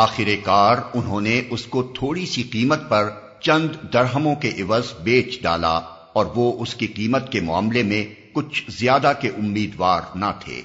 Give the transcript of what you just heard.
آخر کار انہوں نے اس کو تھوڑی سی قیمت پر چند درہموں کے عوض بیچ ڈالا اور وہ اس کی قیمت کے معاملے میں کچھ زیادہ کے امیدوار نہ تھے۔